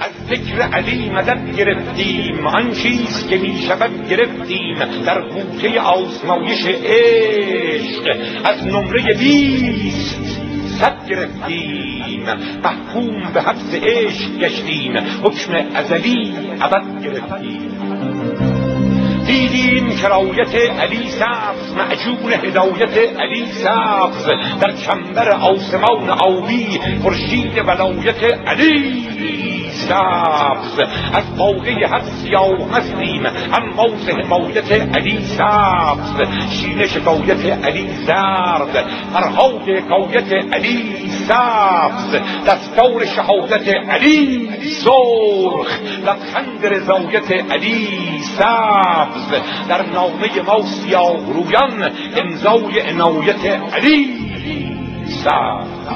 از ذکر علی مدد گرفتیم. آن چیز که می شود گرفتیم. در بوته آزمایش عشق. از نمره بیست صد گرفتیم. محکوم به حبس عشق گشتیم. حکم ازلی ابد گرفتیم. دیدیم کرایت علی سبز. معجون هدایت علی سبز. در چنبر آسمان آبی خورشید ولایت علی. سبز از باقی هر سیاه هستیم انماز حمایت علی سبز شین شکایت علی زرد فرهاد حکایت علی سبز دستار شهادت علی سرخ لبخند رضایت علی سبز در نامه ما سیاه رویان امضای عنایت علی سبز